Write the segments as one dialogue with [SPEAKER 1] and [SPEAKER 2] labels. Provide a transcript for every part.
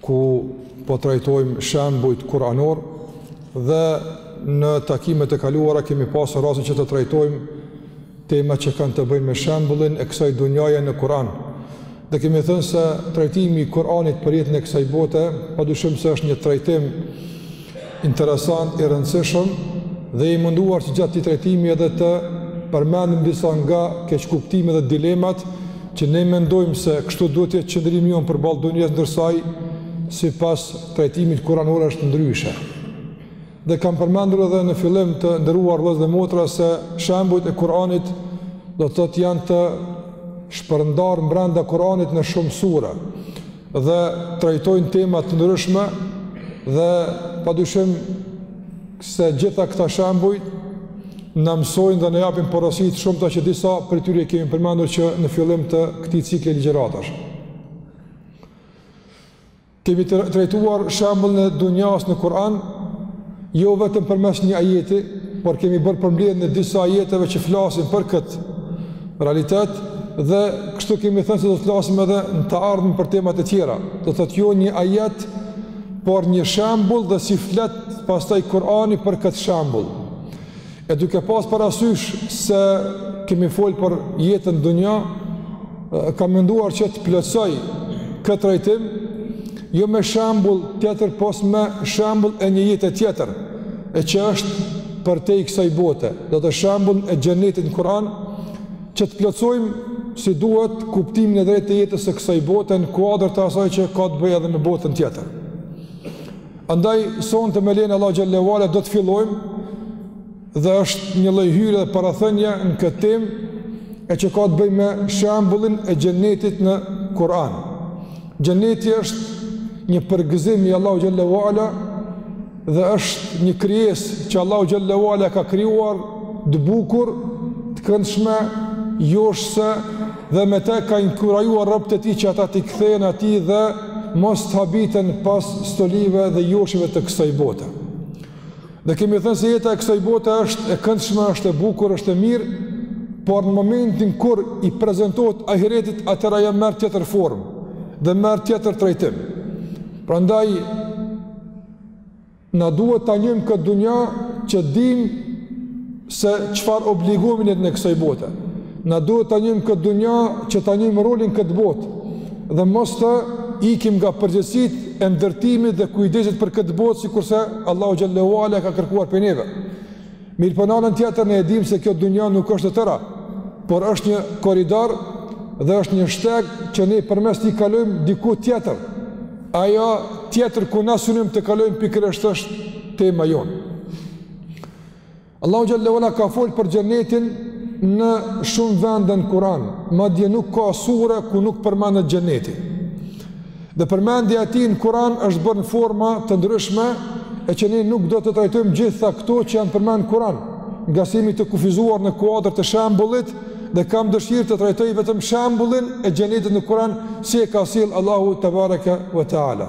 [SPEAKER 1] ku po trajtojmë shembujt kuranorë dhe në takimet e kaluara kemi pasur rastin që të trajtojmë tema që kanë të bëjnë me shembullin e kësaj dunjaje në Kur'an. Dhe kemi thënë se trajtimi i Kur'anit për jetën e kësaj bote padyshim se është një trajtim Interesant, i rëndësishëm dhe i munduar që gjatë këtij trajtimi edhe të përmendim disa nga keqkuptimet dhe dilemat që ne mendojmë se kështu duhet të jetë qëndrimi jonë përballë dunjas ndërsa sipas trajtimit kuranor është ndryshe. Dhe kam përmendur edhe në fillim të nderuar vëllezër dhe motra se shembujt e Kuranit do të thotë janë të shpërndarë mbranda Kuranit në shumë sura. dhe trajtojnë tema të ndryshme dhe padyshim se gjitha këta shembuj na mësojnë dhe na japin porosi të shumta që disa prej tyre i kemi përmendur që në fillim të këtij cikli ligjëratash. Kemi trajtuar shembullin e dunjas në Kur'an, Jo vetëm përmes një ajeti, por kemi bërë përmbledhjen e disa ajeteve që flasin për këtë realitet dhe kështu kemi thënë se do të flasim edhe në të ardhmen për tema të tjera. Do thotë jo një ajet, por një shembull dhe si flet pastaj Kur'ani për këtë shembull. E duke pas parasysh se kemi fol për jetën dunja, kam menduar që të plotësoj këtë trajtim, jo me shembull tjetër, pos me shembullin e një jete tjetër, e që është përtej kësaj bote, do thotë shembullin e xhenetit në Kuran, që të plotësojmë si duhet kuptimin e drejtë të jetës së kësaj bote në kuadër të asaj që ka të bëjë edhe me botën tjetër. Andaj sonte me lejen e Allahut xhelle ue ala do të fillojmë dhe është një lloj hyrje dhe parathënie në këtë temë e që ka të bëjë me shembullin e xhenetit në Kur'an. Xheneti është një përgëzim i Allahut xhelle ue ala dhe është një krijesë që Allahu xhelle ue ala e ka krijuar të bukur, të këndshme, joshëse Dhe me të ka inkurajuar robët e Tij që ata t'i kthehen Atij dhe mos të habiten pas stolive dhe joshjeve të kësaj bote. Dhe kemi thënë se jeta e kësaj bote është e këndshme, është e bukur, është e mirë, por në momentin kur i prezentohet ahiretit, atëherë ajo merr tjetër formë dhe merr tjetër trajtim. Prandaj, Na duhet ta njohim këtë dunja që dimë se çfarë obligohemi në jetën e kësaj bote. Na duhet ta njohim këtë dunja që ta njohim rolin këtë botë dhe mos të ikim nga përgjegjësitë e ndërtimit dhe kujdesit për këtë botë sikurse Allahu xhelle ue ala e ka kërkuar prej neve. Mirëpo në anën tjetër ne e dimë se kjo dunja nuk është e tëra, por është një koridor dhe është një shteg që ne përmes tij kalojmë diku tjetër. Ajo tjetër ku na synim të kalojmë pikërisht është tema jonë. Allahu xhel-le ve ala ka folë për xhenetin në shumë vende n'Kur'an, madje nuk ka sure ku nuk përmendet xheneti. Dhe përmendja e tij në Kur'an është bërë në forma të ndryshme, e që ne nuk do të trajtojmë gjitha këto që janë përmend në Kur'an, ngase jemi të kufizuar në kuadër të shembullit dhe kam dëshirë të trajtoj vetëm shembullin e xhenetit në Kur'an si e ka sjellë Allahu tebareke ve teala.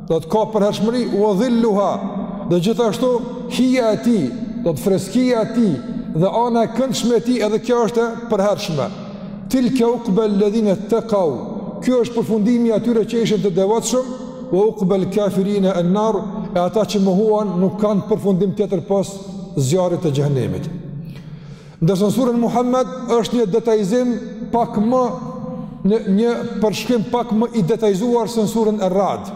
[SPEAKER 1] do të ka përhershmëri wa dhilluha dhe gjithashtu hija e tij do të freskia e tij dhe ana e këndshme e tij edhe kjo është e përhershme tilke uqba alladhina taqaw ky është përfundimi i atyre që ishin të devotshëm wa uqba alkafirin an-nar e ata që mohuan nuk kanë përfundim tjetër pos zjarrit të xhehenemit Ndërsa në surën Muhammed është një detajizim pak më, një përshkrim pak më i detajzuar se në surën Ar-Ra'd.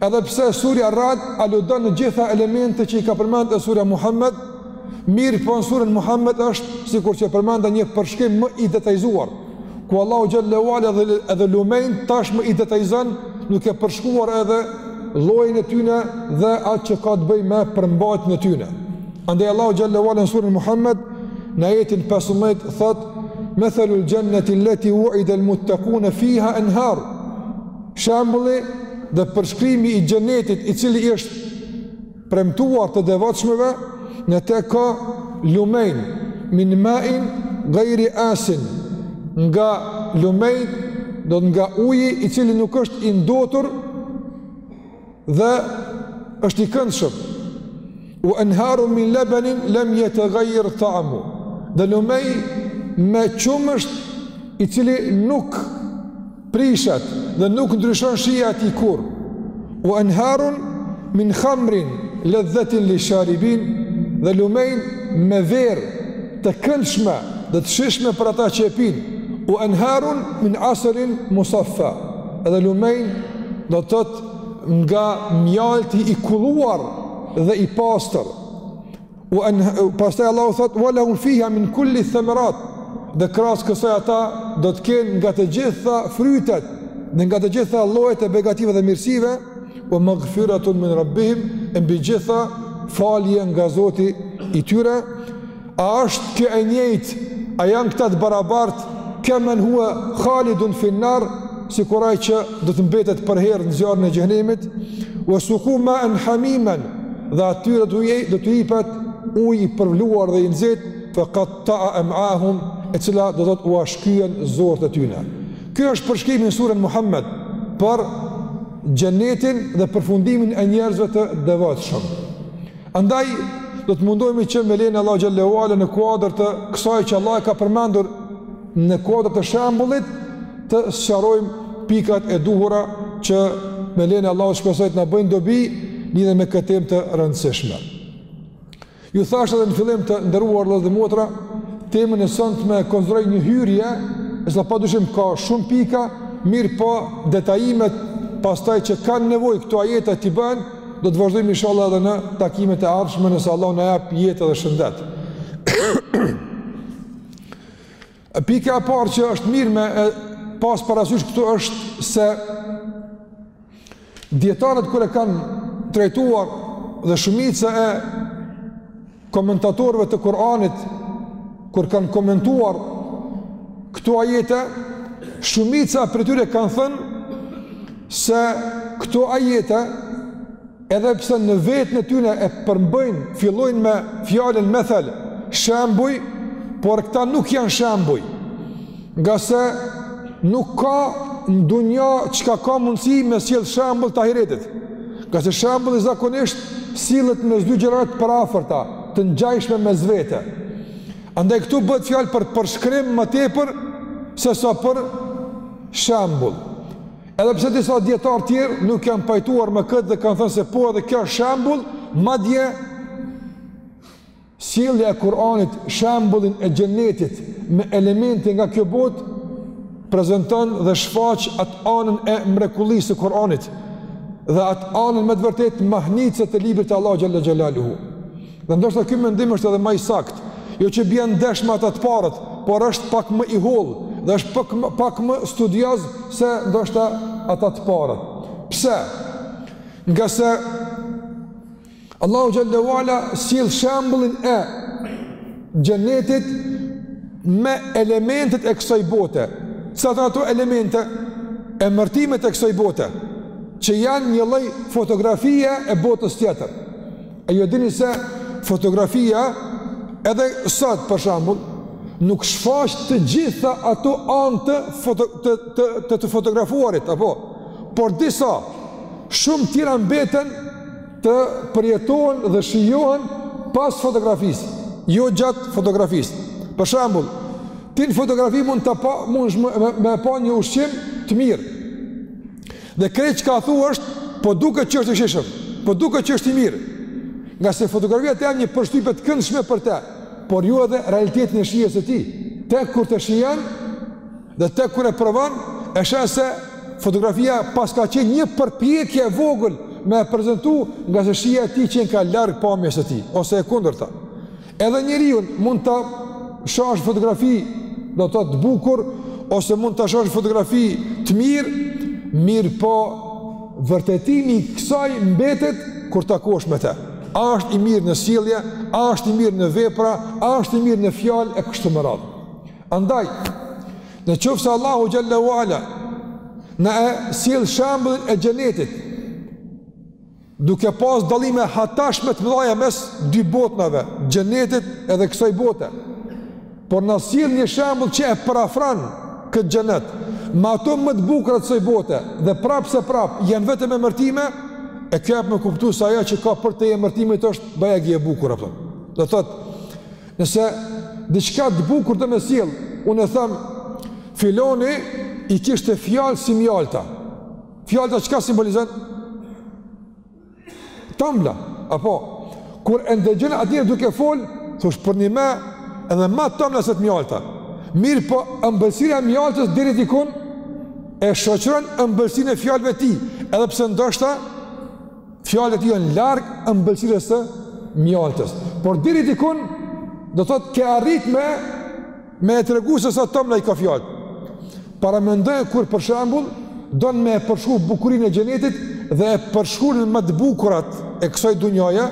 [SPEAKER 1] Edhe pse surja Ar-Ra'd aludon në gjitha elemente që i ka përmendur surja Muhammed, mirëpo në surën Muhammed është sikurqë përmenda një përshkrim më i detajzuar. ku Allahu xhel-le ve ala dhe edhe lumenjtë tashmë i detajzon duke përshkuar edhe llojin e tyne dhe atë që ka të bëjë me përmbajtjen e tyne. Andaj Allahu xhel-le ve ala në surën Muhammed në ajetin 15 thot: "Mathalul jannati allati wu'ida al-muttaqun fiha anhar." Shembulli dhe përshkrimi i xhenetit i cili është premtuar të devotshmëve në të ka lumenj min ma'in ghairi asin nga lumenj do të nga uji i cili nuk është i ndotur dhe është i këndshëm u enharu min lebenin lem jetegajjer tamuhu dhe lumenj me qumësht i cili nuk prishet dhe nuk ndryshon shija e tij kurrë. Wa anharun min khamrin ladhatin lisharibin dhe lumenj me verë të këndshme dhe të shijshme për ata që e pinë. Wa anharun min asalin musaffa dhe lumenj do të thotë nga mjalti i kulluar dhe i pastër. Pastaj Allahu thot wa lahum fiha min kulli thamarat. Dhe krahas kësaj ata do të kenë nga të gjitha frytet, dhe nga të gjitha llojet e begatitë dhe mirësive, wa maghfiratun min rabbihim, e mbi gjitha falje nga Zoti i tyre. A është kjo e njëjtë? A janë këta të barabartë? Kemen hua khalidun finnar, sikur ai që do të mbetet përherë në zjarrin e xhehenemit, wa suku maen hamimen, dhe atyre do t'u ipet ujë i përvluar dhe i nxehtë fa kattaa em'ahum e cila do të u shqyen zorrët e tyre. Kjo është përshkrimi në suren Muhammed për xhenetin dhe përfundimin e njerëzve të devotshëm. Andaj do të mundohemi që me lejen e Allahut xhel-le ue ala në kuadër të kësaj që Allah e ka përmendur në kuadër të shembullit të sqarojmë pikat e duhura që me lejen e Allahut shpresoj të na bëjnë dobi lidhur me këtë temë të rëndësishme. Ju thashë edhe në fillim të nderuar vëllezër dhe motra, temën e sontme e konsideroj një hyrje, e s'ka dyshim ka shumë pika, mirëpo detajimet pastaj që kanë nevojë këto ajeta të bëhen, do të vazhdojmë inshalla edhe në takimet e ardhshme nëse Allahu na jep jetë dhe shëndet. Pika e parë që është mirë me e pas parasysh këtu është se dijetarët kur e kanë trajtuar dhe shumica e komentatorëve të Kur'anit kur kanë komentuar këto ajete, shumica prej tyre kanë thënë se këto ajete Edhe pse në veten e tyne e përmbajnë, fillojnë me fjalën methel, shembuj, por këta nuk janë shembuj. Ngase nuk ka në dunja çka ka mundësi me sjell shembull të ahiretit. Ngase shembulli zakonisht sillet mes dy gjërave të përafërta, të ngjajshme mes vete. Andaj këtu bëhet fjalë për përshkrim më tepër, sesa për shembull. Edhe pse disa dijetarë tjerë nuk janë pajtuar me këtë dhe kanë thënë se po edhe kjo është shembull, madje sjellja e Kur'anit shembullin e xhenetit me elemente nga kjo botë prezenton dhe shfaq atë anën e mrekullisë së Kur'anit dhe atë anën me të vërtetë mahnitëse të librit të Allahut xhel-le xhelaluhu. Dhe ndoshta ky mendim është edhe më i saktë, jo që bie ndesh me ata të parët, por është pak më i hollë dhe është pak më pak më studioz se ndoshta ata të parët. Pse? Ngase Allahu xhel-le ue ala sjell shembullin e xhenetit me elementet e kësaj bote. Saktë ato elemente, emërtimet e kësaj bote, që janë një lloj fotografie e botës tjetër. A ju e dini se fotografia edhe sot për shembull nuk shfaq të gjitha ato anë të foto të të të, të fotografuarit apo por disa shumë tjera mbeten të përjetohen dhe shijohen pas fotografisë, jo gjatë fotografisë. Për shembull, ti në fotografi mund t'pa, mundesh me, me, me pa një ushqim të mirë, Dhe krejt çka ka thu është, po duket që është i shijshëm, po duket që është i mirë. Ngase fotografia të jep një përshtypje të këndshme për te, por jo edhe realitetin e shijes së tij. Tek kur ta shijon, dhe tek kur e provon, e sheh se fotografia paska qenë një përpjekje e vogël me e prezentu ngase shija e tij qenka larg pamjes së tij, ose e kundërta. Edhe njeriun mund ta shohësh fotografi, do të thotë të bukur ose mund ta shohësh fotografi të mirë, mirëpo vërtetimi i kësaj mbetet kur takohesh me të. A është i mirë në sjellje, a është i mirë në vepra, a është i mirë në fjalë e kështu me radhë. Andaj, në qoftë se Allahu xhelle ue ala na e sjell shembullin e xhenetit, Duke pas dallime hatashme të mëdhaja mes dy botnave, xhenetit edhe kësaj bote. Por na sjell një shembull që e parafran këtë xhenet, me ato më të bukurat e kësaj bote dhe prapëseprapë janë vetëm emërtime, e kjo jep me kuptu se ajo që ka përtej emërtimit është bajagi e bukur apo. Do thotë, nëse diçka të bukur do me sjell, unë e them filoni i kishte fjalët si mjalta. Mjalta çka simbolizon? T'ambla, apo kur e ndëgjën atje duke fol, thush përnime edhe ma t'ambla se te mjalta. Mirëpo ëmbëlsira e mjaltës deri dikun e shoqëron ëmbëlsinë e fjalëve të tij, edhe pse ndoshta fjalët e tij janë larg ëmbëlsirës së mjaltës. Por deri dikun do thotë ke arrit me Me e tregu se sa t'ambla i ka fjalët. Paramendo kur për shembull don me e përshkru bukurinë e xhenetit dhe e përshkrun ma të bukurat e kësaj dunjaje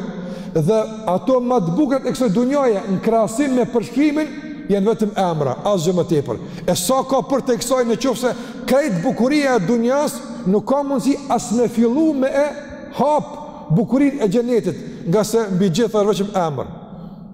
[SPEAKER 1] dhe ato ma të bukurat e kësaj dunjaje në krahasim me përshkrimin janë vetëm emra, asgjë më tepër. E sa ka përtej kësaj në qoftë se krejt bukuria e dunjas nuk ka mundësi as me fillu me e hap bukurinë e xhenetit ngase mbi të gjitha ësht veçëm emër.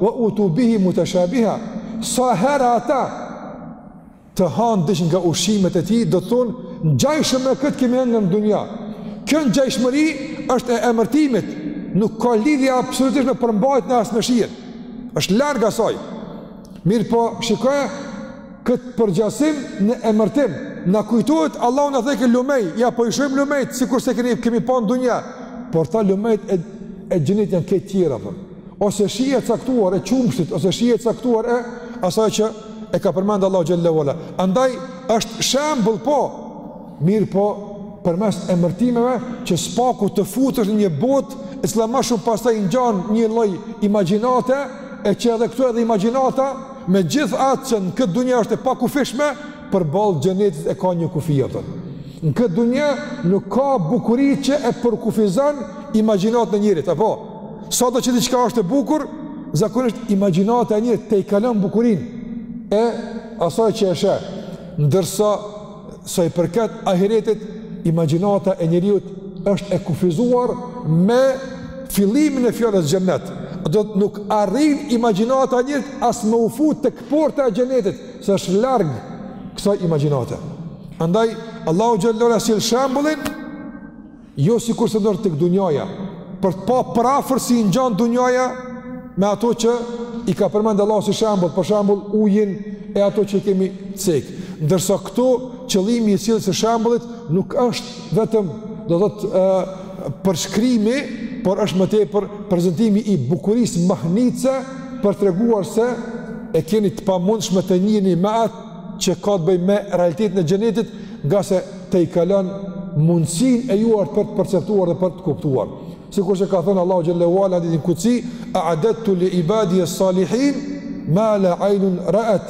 [SPEAKER 1] wa utu bihi mutashabiha sa herë ata të hanë diç nga ushqimet e tij do të thonë ngjajshëm me këtë kemi hëngër në dunja kjo ngjajshmëri është e emërtimit nuk ka lidhje absolutisht me përmbajtjen as me shijen është larg asaj mirëpo shiko këtë përngjasim në emërtim na kujtohet Allahu na thekë lumej ja po i shohim lumejt sikurse kemi, kemi pa në dunja por ato lumejt e, e xhenetit janë krejt tjera për. ose shije e caktuar e qumështit, ose shije e caktuar e asaj që e ka përmendë Allahu xhelle ue ala. Andaj është shembull po, mirëpo përmes emërtimeve që së paku të futesh në një botë e cila ma shumë pastaj i ngjan një lloj imagjinate e që edhe këtu edhe imagjinata me gjithë atë që në këtë dunja është e pakufishme Përballë xhenetit e ka një kufi atë. Në këtë dunja nuk ka bukuri që e përkufizon imagjinatën e njeriut, apo? Sado që diçka është e bukur, zakonisht imagjinata e njeriut tejkalon bukurinë e asaj që e sheh. Ndërsa, sa i përket ahiretit, imagjinata e njeriut është e kufizuar me fillimin e fjalës xhenet. Do të thotë nuk arrin imagjinata e njeriut as me u fut tek porta e xhenetit, se është larg kësaj imagjinate. Andaj Allahu xhallahu ta sjell shembullin jo sikur se ndodh tek dunjaja, për të pa përafërt si i ngjan dunjaja me ato që i ka përmend Allahu si shembull, për shembull ujin e ato që i kemi cek. Ndërsa këtu qëllimi i sjelljes së shembullit nuk është vetëm do të thotë përshkrimi, por është më tepër prezantimi i bukurisë mahnitëse për treguar se e keni të pamundshme të njihni atë që ka të bëjë me realitetin e xhenetit, ngase tejkalon mundësinë e juaj për të perceptuar dhe për të kuptuar. Sikur që ka thënë Allahu xhallahu në hadithin kudsi, "A'adattu li ibadi as-salihin ma la 'aynun ra'at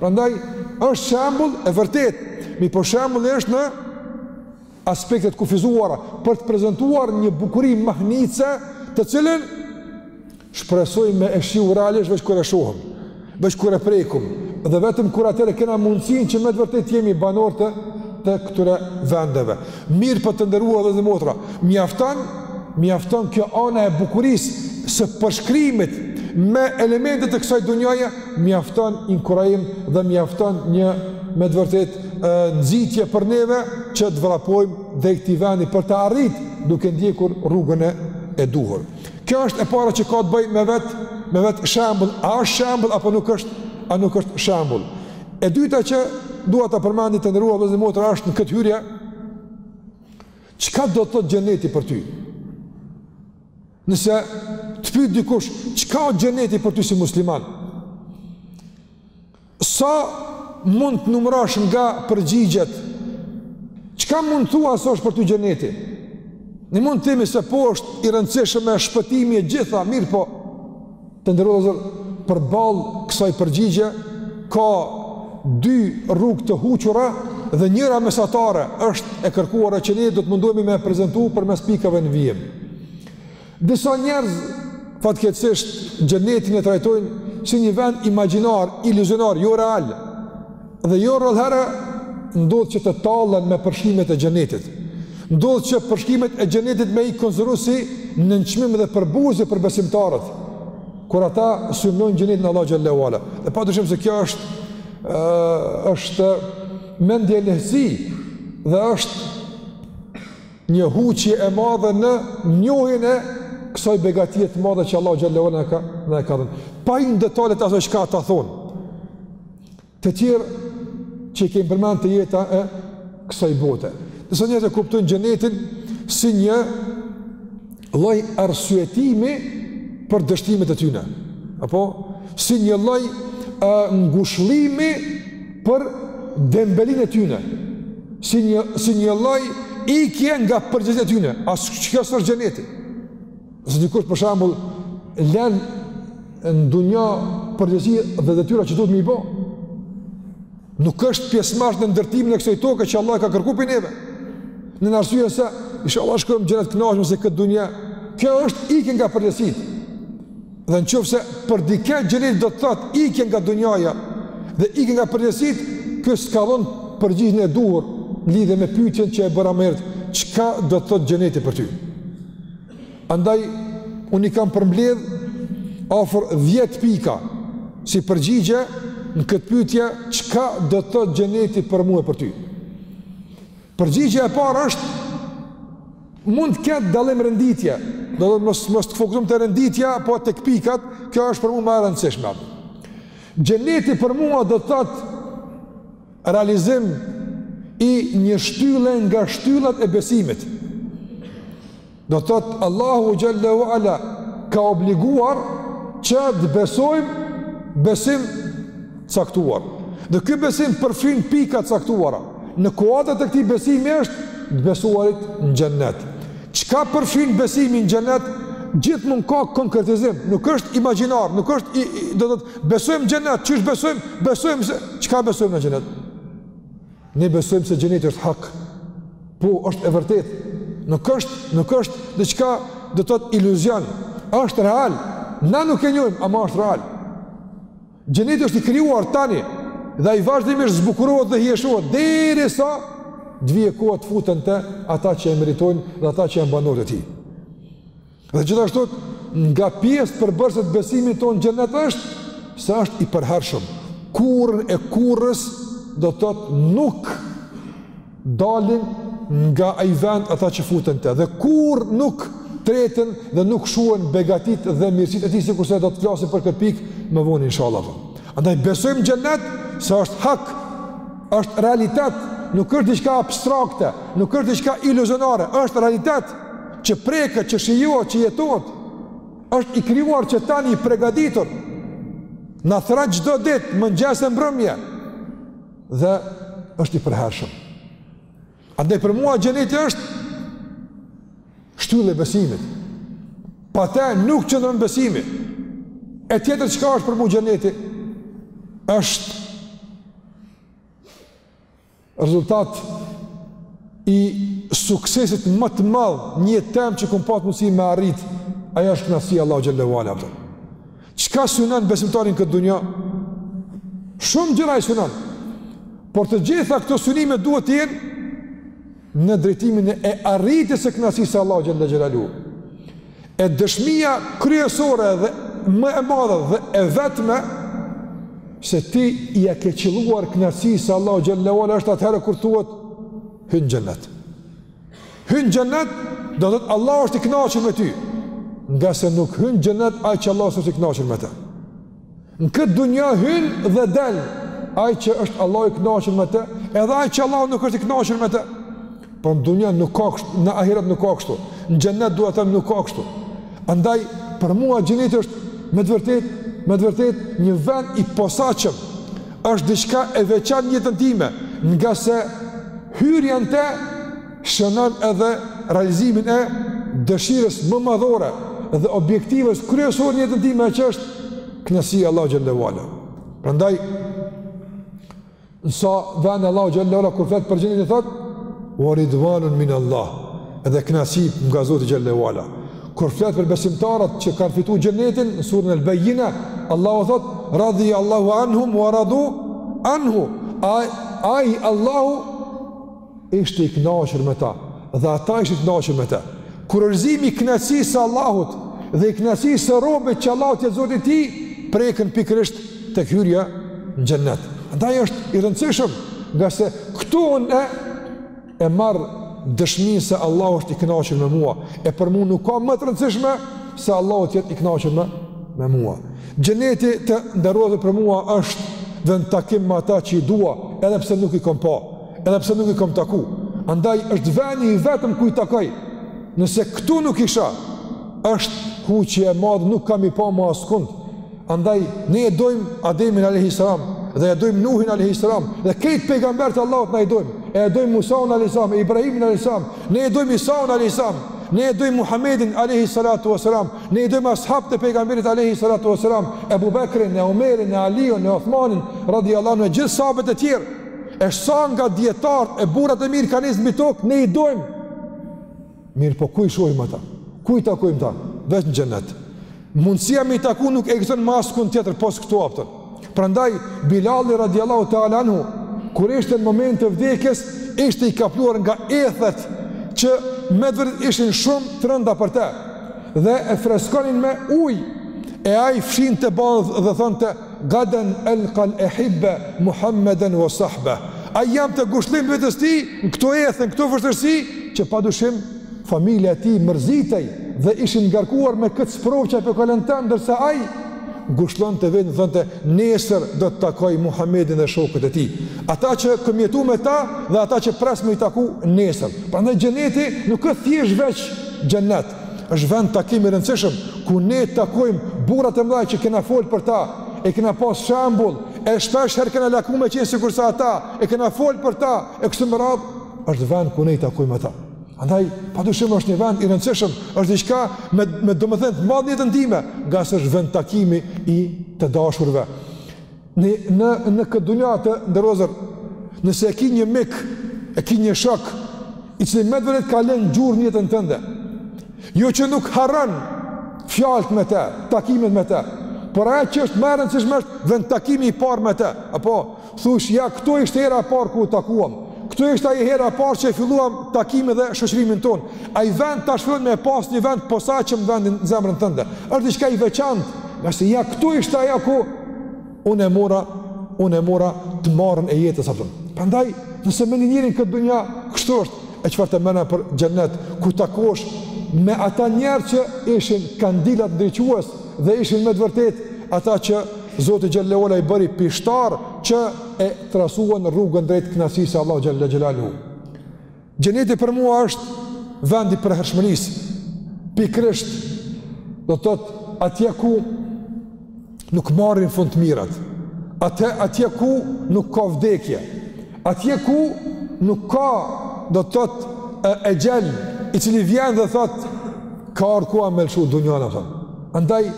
[SPEAKER 1] Prandaj është shembull i vërtetë, mirëpo shembulli është në aspekte të kufizuara për të prezantuar një bukuri mahnitëse, të cilën shpresoj me e shiju realisht veç kur e shohim, veç kur e prekim dhe vetëm kur atëherë kena mundësinë që me të vërtetë jemi banorë të të këtyre vendeve. Mirëpo të nderuar vëllezër dhe motra, mjafton, mjafton kjo ana e bukurisë së përshkrimit me elemente të kësaj dunjaje mjafton inkurajim dhe mjafton një me të vërtetë nxitje për neve që të vrapojmë drejt këtij vendi për ta arrit duke ndjekur rrugën e, e duhur. Kjo është e para që ka të bëjë me vetë me vetë shembull, a është shembull apo nuk është, a nuk është shembull. E dyta që dua ta përmendni të nderuar vëllezër e motra është në këtë hyrje, çka do të thotë xheneti për ty? Nëse të pyet dikush, çka është xheneti për ty si musliman? Sa mund të numërosh nga përgjigjet? Çka mund të thua se është për ty xheneti? Ne mund të themi se po është i rëndësishëm e shpëtimi e gjitha, mirëpo, Të nderuar vëllezër, përballë kësaj përgjigje ka dy rrugë të huqura dhe njëra mesatare është e kërkuara që ne do të mundohemi me e prezentu përmes pikave në vijim. Disa njerëz, fatkeqësisht, xhenetin e trajtojnë si një vend imagjinar, iluzionar, jo real. Dhe jo rrallëherë ndodhë që të tallen me përshkimet e xhenetit. Ndodhë që përshkimet e xhenetit me i konsideru si nënçmim dhe përbuzje për besimtarët, kur ata synojnë xhenetin e Allahut xhelle ue ala. Dhe padyshim se kjo është, është mendjelehtësi dhe është një huqje e madhe në njohjen e kësaj begatie të madhe që Allahu xhelle ue ala na e ka, na e ka dhënë. Pa hy në detale te ajo çka ata thonë, të tjerë që i kemi përmend te jeta e kësaj bote. Nëse njerëzit e kuptojnë xhenetin si një lloj arsyetimi për dështimet e tyre, apo si një lloj ngushëllimi për dembelinë e tyre, si një si një lloj ikje nga përgjegjësitë e tyre, a është ky xheneti. Nëse dikush për shembull len në dunja përgjegjësi dhe detyra që duhet me i bo. Nuk është pjesëmarrës në ndërtimin e kësaj toke që Allahu e ka kërku prej neve. Nën arsyen se inshallah shkojmë n'xhenet, kënaqemi, se këtë dunja. Kjo është ikje nga përgjegjësitë. Dhe në qoftë se për dikë xheneti do të thotë ikje nga dunjaja dhe ikje nga përgjegjësitë, kjo s'ka dhënë përgjigjen e duhur në lidhje me pyetjen që e bëra më herët, çka do të thotë xheneti për ty? Andaj, unë i kam përmbledh afër dhjetë pika, si përgjigje në këtë pytje, çka do të thotë xheneti për mu e për ty? Përgjigjja e parë është, mund të ketë dallim renditje, do të thotë mos, mos të fokusohemi te renditja, po tek pikat, kjo është për mu më e rëndësishme. Xheneti për mua do të thotë realizim i një shtylle nga shtyllat e besimit. Do të thotë Allahu xhelle ue ala ka obliguar që të besojmë besim të caktuar. Dhe ky besim përfshin pika të caktuara. Në kuadër të këtij besimi është të besuarit në xhennet. Çka përfshin besimi në xhennet? Gjithmonë ka konkretizim, nuk është imagjinar, nuk është i, i do të thotë Besojmë xhenet, qysh besojmë, besojmë se çka besojmë në xhenet. Ne besojmë se xheneti është hak. Po është e vërtetë. Nuk është, nuk është diçka do të thotë iluzion. Është real. Na nuk e njohim, ama është real. Xheneti është i krijuar tani dhe ai vazhdimisht zbukurohet dhe hijeshohet derisa të vijë koha të futen në të ata që e meritojnë dhe ata që janë banorë të tij. Dhe gjithashtu nga pjesët përbërëse të besimit tonë në xhenet është se është i përhershëm. Kurrën e kurrës do të thotë nuk dalin nga ai vend ata që futen në te dhe kurrë nuk treten dhe nuk shuhen begatitë dhe mirësitë e tij sikurse do të flasim për këtë pikë më vonë inshallah. Andaj besojmë në xhenet se është hak, është realitet, nuk është diçka abstrakte, nuk është diçka iluzionare, është realitet. që preket, që shijohet, që jetohet, është i krijuar që tani i pregaditur, na thërret çdo ditë, mëngjes e mbrëmje, dhe është i përhershëm. Andaj për mua xheneti është shtyllë e besimit, pa te nuk qëndron besimi, e tjetër çka është për mua xheneti, është rezultat i suksesit më të madh në jetë teme që kom pasë mundësi me arrit, ajo është kënaqësia e Allahut xhel-le ue ala. Çka synon besimtari në këtë dunja? Shumë gjëra ai synon. Por të gjitha këto synime duhet të jenë në drejtimin e arritjes së kënaqësisë së Allahut xhalla xhelalu. E dëshmia kryesore dhe më e madhe dhe e vetme se ti ia ke qëlluar kënaqësisë së Allahut xhel-le ue ala është atëherë kur të thuhet hyn në xhennet. Hyn në xhennet do të thotë Allahu është i kënaqur me ty. Ngase nuk hyn në xhennet ai që Allahu s'është i kënaqur me të. Në këtë dunja hyn dhe del ai që është Allahu i kënaqur me të, edhe ai që Allahu nuk është i kënaqur me të. Po në dunja nuk ka kështu, në ahiret nuk ka kështu. Në xhennet dua të them nuk ka kështu. Andaj për mua xheneti është me të vërtetë, me të vërtetë një vend i posaçëm. Është diçka e veçantë në jetën time, ngase hyrja në të shënon edhe realizimin e dëshirës më madhore dhe objektivës kryesore në jetën time e që është kënaqësia e Allahut xhel-le ue ala. Prandaj, në sa vende Allahu xhel-le ue ala kur flet për xhenetin thotë, ue ridvanun min Allah, edhe kënaqësi nga Zoti xhel-le ue ala. Kur flet për besimtarët që kanë fitu xhennetin, në suren el-Bejjine, Allahu thotë, radhi Allahu anhum, ue radhu anhu, ai, ai Allahu ishte i kënaqur me ta dhe ata ishin të kënaqur me të. Kurorëzimi i kënaqësisë së Allahut dhe i kënaqësisë së robit që Allahu të jetë Zoti i tij preken pikërisht tek hyrja në xhennet. Andaj është i rëndësishëm ngase këtu unë e marr dëshminë se Allahu është i kënaqur me mua e për mua nuk ka më të rëndësishme se Allahu të jetë i kënaqur me me mua. Xheneti të nderuar për mua është vendtakim me ata që i dua, edhe pse nuk i kam pa. edhe pse nuk i kam taku. Andaj është veni i vetëm ku i takoj. Nëse këtu nuk i shoh, është huqje e madhe nuk kam m'i pa ma askund. Andaj, ne e dojmë Ademin a.s. dhe e dojmë Nuhin a.s. dhe krejt pejgamberët e Allahut na i dojmë. E dojmë Musaun a.s. e Ibrahimin a.s. Ne e dojmë Isaun a.s. Ne e dojmë Muhammedin a.s. Ne e dojmë ashabët e pejgamberit a.s. Ebu Bekrin, e Omerin, e Aliun, e Uthmanin, radiallahu anhum e gjithë sahabët e tjerë. E sa nga dijetarët e burrat e mirë kanë ecë mbi tokë, ne i dojmë. Mirëpo ku i shohim ata? Ku i takojmë ata? Veç në xhennet. Mundësia me i taku nuk ekziston ma askund tjetër, pos këtu a kupton. Prandaj, Bilali radiallahu teala anhu, kur ishte në moment të vdekjes, ishte i kapluar nga ethet që me të vërtetë ishin shumë të rënda për te dhe e freskonin me ujë e ai fshinte ballët dhe thonte Gaden elka el ehibbe Muhammeden ve sahbeh Ai i jepte ngushllim vetes tij Në këto ethe, n'këto vështirësi Që padyshim familja e tij mërzitej Dhe ishin ngarkuar me këtë sprovë që ai po kalonte Ndërsa ai ngushllonte veten e thonte Nesër do të takoj Muhammedin dhe shokët e tij Ata që kam jetu me ta Dhe ata që pres me i taku nesër Prandaj xhenneti nuk është thjesht veç xhennet është vendtakim i rëndësishëm ku ne takojmë burrat e mëdhaj që kena fol për ta, e kena pas shembull, e shpeshherë kena lakmu me qenë sikurse ata, e kena fol për ta, e kështu me radhë, është vend ku ne i takojmë ata. Andaj, padyshim është një vend i rëndësishëm, është diçka me, me domethënie të madhe një të ndime, ngase është vendtakimi i të dashurve. Në në në këtë dunja të nderuar vëllezër, nëse e ke një mik, e ke një shok i cili me të vërtetë ka lënë gjurmë në jetën tënde. Jo që nuk harron fjalët me të, takimet me të, por ajo që është më e rëndësishme është vendtakimi i parë me të. Apo thush ja këtu ishte hera e parë ku u takuam. Këtu ishte ai hera e parë që e filluam takimin dhe shoqërimin tonë. Ai vend tash fillon me pas një vend të posaçëm vendin në zemrën tënde. Është diçka i veçantë, ngase ja këtu ishte ajo ku unë e mora, unë e mora të mbarën e jetës atë. Prandaj, nëse me një njeri në këtë dunja, kështu është e çfarë të mëna për xhennet, ku takosh me ata njerëz që ishin kandila ndriçues dhe ishin me të vërtetë ata që Zoti xhelle ve ala i bëri pishtar që e trasuan rrugën drejt kënaqësisë së Allahut xhelle xhelaluhu. Xhenneti për mua është vendi i përhershmërisë. Pikërisht do të thotë atje ku nuk marrin fund të mirat. Atje, atje ku nuk ka vdekje. Atje ku nuk ka do të thotë exhel i cili vjen dhe thotë ka ardhë koha me lëshu dunjanë atë. Andaj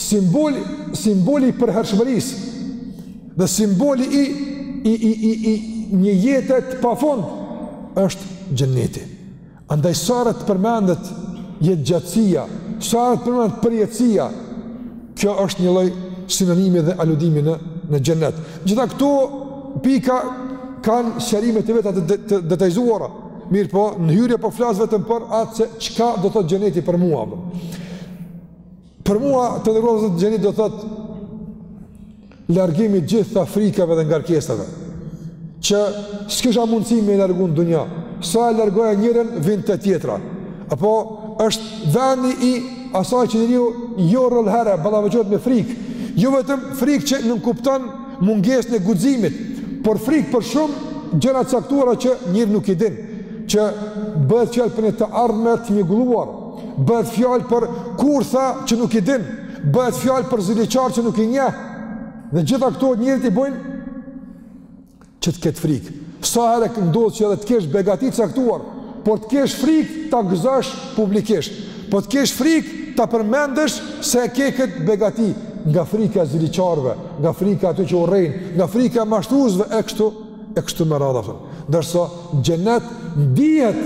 [SPEAKER 1] simbol simboli i përhershmërisë Dhe simboli i, i, i, i, i një jete të pafund, është xheneti. Andaj sa herë përmendet jetëgjatësia, sa herë përmendet përjetësia, kjo është një lloj sinonimi dhe aludimi në, në xhenet. Gjitha këto pika kanë sqarime të veta të detajizuara, mirëpo, në hyrje po flas vetëm për atë se çka do të thotë xheneti për mua. Për. Për mua, të nderuar vëllezër, xheneti do thotë largimi i të gjitha frikave dhe ngarkesave. Që s'kisha mundësi me e largu në dunja. Sa e largoja njërën, vinte tjetra. Apo është vendi i asaj që njeriu jo rrallëherë, ballafaqohet me frikë. Jo vetëm frikë që nënkupton mungesën e guximit, por frikë për shumë gjëra të caktuara që njeriu nuk i din. Që bëhet fjalë për një të ardhme të mjegulluar, Bëhet fjalë për kurtha që nuk i din, bëhet fjalë për ziliqar që nuk i njeh, dhe gjitha këto njerit i bëjnë që të ketë frikë. Sa herë ndodh që edhe të kesh begati të caktuar, por të kesh frikë ta gëzosh publikisht, po të kesh frikë ta përmendësh se e ke këtë begati nga frika e ziliqarëve, nga frika atyre që urrejnë, nga frika e mashtruesve e kështu, e kështu me radhë. Ndërsa, në xhenet dihet,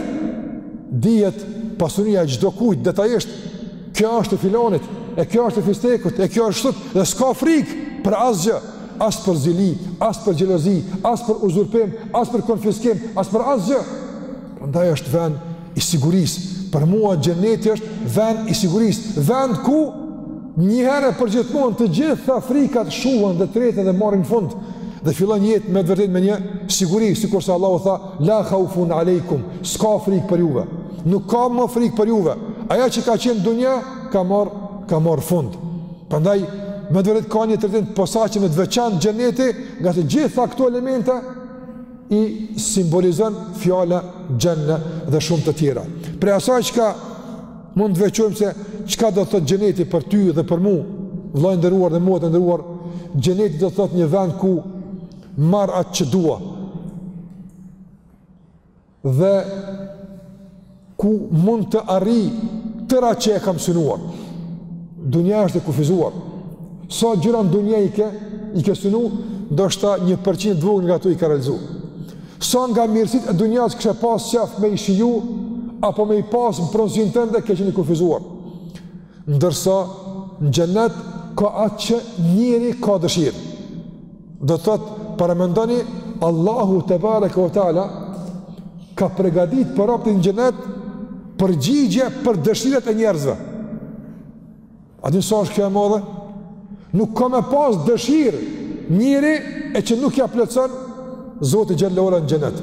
[SPEAKER 1] dihet pasunia e çdokujt, detajisht, kjo është e filanit, e kjo është e fistekut, e kjo është kështu, dhe s'ka frikë për asgjë, as për zili, as për xhelozi, as për uzurpim, as për konfiskim, as për asgjë. Ndaj është vend i sigurisë. Për mua xheneti është vend i sigurisë, vend ku një herë e përgjithmonë të gjitha frikat shuhen dhe treten dhe marrin fund dhe fillon jetë me të vërtetë me një siguri, sikurse Allahu tha la khaufun aleikum, s'ka frikë për juve. Nuk ka më frikë për juve. Ajo që ka qenë dunja ka marr ka marr fund. Prandaj me të vërtetë ka një trajtim të posaçëm të veçantë xheneti, nga të gjitha këto elemente i simbolizon fjala xhenne dhe shumë të tjera. Prej asaj çka mund të veçojmë se çka do të thotë xheneti për ty dhe për mua, vëllai i nderuar dhe motra e nderuar, xheneti do të thotë një vend ku marr atë që dua. Dhe ku mund të arrij tërë atë që e kam synuar. Dunja është e kufizuar. Sa gjëra në dunja i ke, i ke synu, ndoshta një përqindje të vogël nga ato i ke realizu. Sa nga mirësitë e dunjasë kishe pas qejf me i shiju, apo me i pas në pronësinë tënde, ke qenë i kufizuar. Ndërsa në Xhenet ka atë që njeri ka dëshirë. Do të thotë, paramendoni Allahu tebareke ve teala ka pregaditë për robët në xhenet përgjigje për dëshirat e njerëzve. A din sa është kjo e madhe? Nuk ka me pas dëshirë njeri e që nuk ia plotëson Zoti xhele ve ala në xhenet.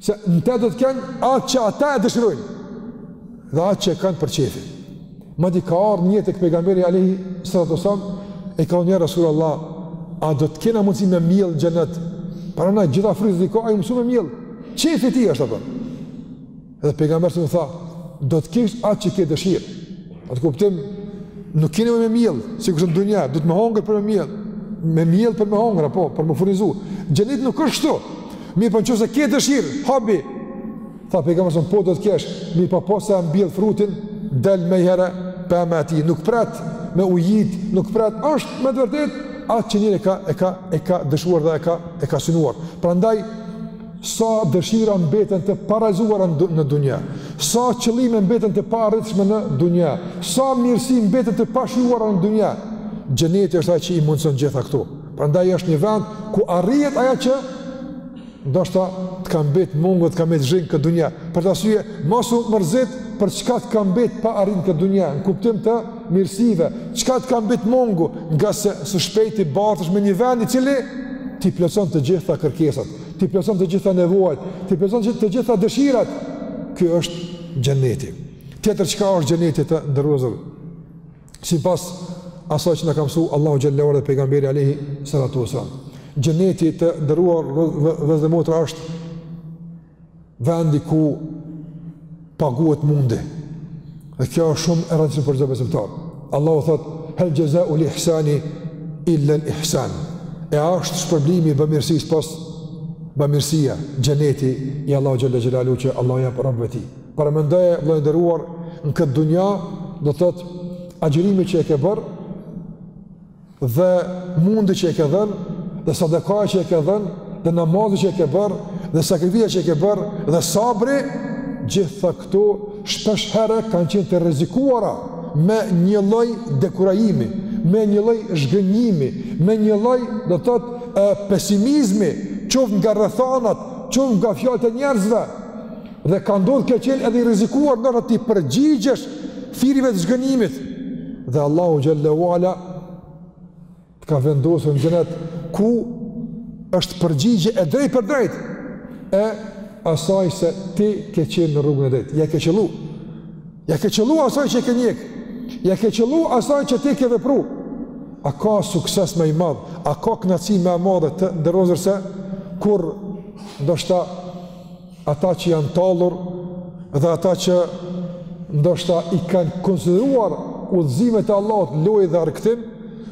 [SPEAKER 1] Se në te do të kenë atë që ata e dëshirojnë dhe atë që e kanë për qefi. Madje ka ardhë një tek Pejgamberi alejhi salatu ve selam e ka thënë ja Rasul Allah a do të kena mundësi me mjellë në xhenet para na gjitha frizë dhe ka ai u mësu me mjellë qefi i tij është atë dhe Pejgamberi alejhi selam tha do të kesh atë që ke dëshirë Atë kuptim, nuk ke nevojë me mjell, sikurse në dunja, duhet me hongër për me mjell, me mjell për me hongër, apo, për me furnizu. Xheneti nuk është kështu, mirëpo në qoftë se ke dëshirë, hobi, tha Pejgamberi alejhi selam, po do të kesh, mirëpo posa e mbjell frutin, del menjëherë pema e tij, nuk pret, me ujit, nuk pret, është me të vërtetë, atë që njeri ka, e ka, e ka dëshiruar dhe e ka, e ka synuar. Prandaj, sa dëshira mbeten të parealizuara në dunja, sa qëllime mbeten të paarritshme në dunja, sa mirësi mbeten të pashijuara në dunja, xheneti është aja që i mundëson gjitha këto. Prandaj është një vend ku arrihet aja që ndoshta të ka mbet mangu, të ka mbet zhig në këtë dunja. Për atë arsye, mos u mërzit për çka të ka mbet pa arri në këtë dunja, në kuptim të mirësive, çka të ka mbet mangu, ngase së shpejti bartesh në një vend i cili t'i plotëson të gjitha kërkesat. t'i plotëson të gjitha nevojat, t'i plotëson të gjitha dëshirat. Ky është xheneti. Tjetër çka është xheneti të nderuar? Sipas asaj që na ka mësuar Allahu xhele ve ala dhe pejgamberi alayhi salatu wasallam. Xheneti të nderuar vëllezër dhe motra është Vendi ku paguhet mundi. Dhe kjo është shumë e rëndësishme për çdo besimtar. Allahu thotë: "Hal jazaa'u al-ihsani illa al-ihsan." A është shpërblimi i bamirësisë pos bamirësia, xheneti i Allahut xhele xhelaluhu që Allahu ia jep robëve të tij. Paramendoje vëlla i nderuar në këtë dunja do thotë agjërimi që e ke bërë dhe mundi që e ke dhënë, dhe sadakaja që e ke dhënë, dhe namazi që e ke bërë, dhe sakrifica që e ke bërë, dhe sabri, gjitha këto shpesh herë kanë qenë të rrezikuara me një lloj dekurajimi, me një lloj zhgënjimi, me një lloj, do të thotë, pesimizmi, qoftë nga rrethanat, qoftë nga fjalët e njerëzve. Dhe ka ndodhë ke qenë edhe i rrezikuar ndoshta t'i përgjigjesh thirrjeve të zhgënjimit. Dhe Allahu xhelle ve ala të ka vendosur në xhenet ku është përgjigje e drejtpërdrejtë e asaj se ti ke qenë në rrugën e drejtë. Ja ke qëllu. Ja ke qëllu asaj që ke njek. Ja ke qëllu asaj që ti ke vepru. A ka sukses ma i madh, a ka knaqsi ma e madhe të nderuar vëllezër se kur ndoshta ata që janë tallur dhe ata që ndoshta i kanë konsideruar udhëzimet e Allahut lojë dhe argëtim,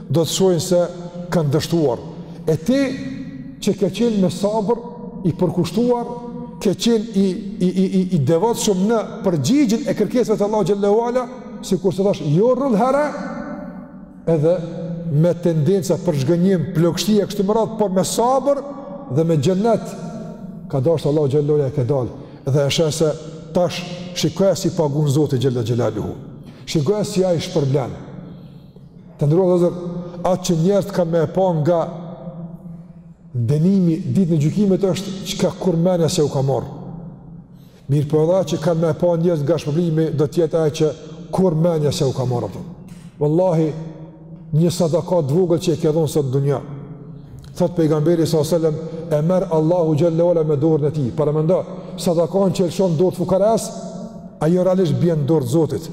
[SPEAKER 1] do të shohin se kanë dështuar. E ti që ke qenë me sabër i përkushtuar, ke qenë i, i, i, i, i devotshëm në përgjigjën e kërkesave të Allahut xhelle ve ala, sikurse thash, jo rrallë herë, edhe me tendenca për zhgënjim, plogështi e kështu me radhë, por me sabër dhe me xhenet. Ka dashtë Allahu xhelle ve ala e ke dal dhe e sheh se tash shikoje si pagun Zoti xhelle xhelaluhu. Shikoje si ai shpërblen. Të nderuar vëllezër, atë që njerëzit kanë me e pa nga dënimi ditën e gjykimit është çka kurrë menja s'jau ka marr. Mirëpo edhe ajo që kanë me e pa njerëz nga shpërblimi do të jetë ajo që kurrë mendja s'jau ka marrë atë. Wallahi një sadaka të vogël që e ke dhënë sot në dunja. Thot pejgamberi sa selam e merr Allahu xhelle ve ala me dorën e tij. Paramendo, sadakan që e lëshon n'dorë të fukaras, ajo realisht bjen n'dorë të Zotit.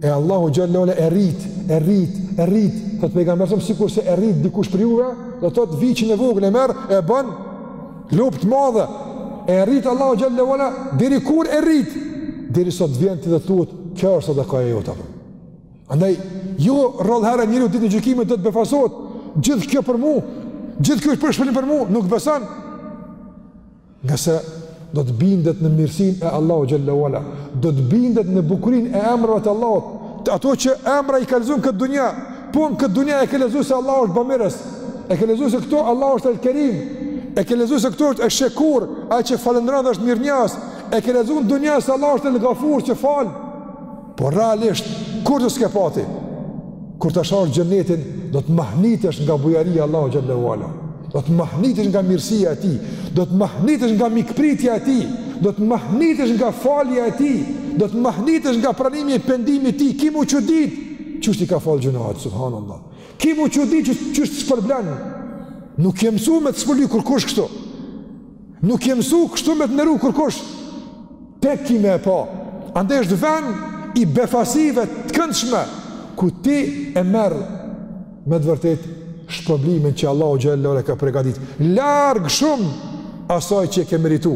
[SPEAKER 1] E Allahu xhelle ve ala e rrit, e rrit, e rrit. Thot pejgamberi sa sikurse e rrit dikush prej juve, do thot viçin e vogël e merr e bën Lopë të madhe, e rrit Allahu xhelle ve ala, deri kur e rrit, derisa të vjen ty dhe thuhet, kjo është sadaka e jota. Andaj, jo rrallë herë njeriu ditën e gjykimit do të befasohet, gjithë kjo për mu, gjithë kjo është për shpërblim për mu, nuk beson, ngase do të bindet në mirësinë e Allahut xhelle ve ala, do të bindet në bukurinë e emrave të Allahut, ato që emra i ke lexu n'këtë dunja, Po në këtë dunja e ke lexu se Allahu është bamirës, e ke lexu se këtu Allahu është el kerim, e ke lexu se këtu është esh-Shekur, ai që falënderon dhe është mirënjohës, e ke lexu në dunja se Allahu është el gafur që fal, po realisht, kur të s'ke pati, kur ta shohsh xhenetin, do të mahnitesh nga bujaria e Allahut xhelle ve ala, do të mahnitesh nga mirësia e tij, do të mahnitesh nga mikpritja e tij, do të mahnitesh nga falja e tij, do të mahnitesh nga pranimi i pendimit të tij, ki m'u çudit, Qysh t'i ka falë gjynahet, subhanallah. Ki m'u çudit qysh të shpërblen. Nuk je msu me të shpërbly kurrkush kështu. Nuk je msu kështu me të nderu kurrkush. Tek ki me e pa. Andaj është ven i befasive të këndshme, ku ti e merr me të vërtetë shpërblimin që Allahu xhele ve ala e ka pregatit, larg shumë asaj që ke meritu,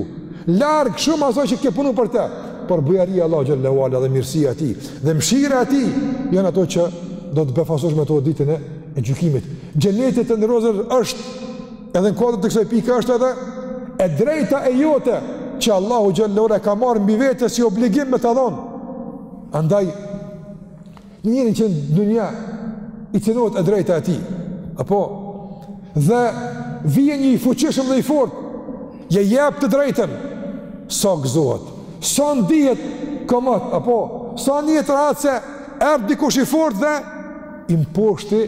[SPEAKER 1] larg shumë asaj që ke punu për te, por bujaria e Allahut xhele ve ala dhe mirësia e tij, dhe mshira e tij, janë ato që do të befasohesh me to ditën e, e gjykimit. Xheneti, të nderuar vllezër, është, edhe në kuadër të kësaj pike është edhe, e drejta e jote, që Allahu xhele ve ala e ka marrë mbi vete si obligim me ta dhonë. Andaj, Një njeri që në dunja i cenohet e drejta e tij, apo, dhe vjen një i fuqishëm dhe i fortë, ia jep të drejtën, sa gëzohet, sa ndihet komod, apo, sa nihet rahat se erdh dikush i fortë dhe imposhti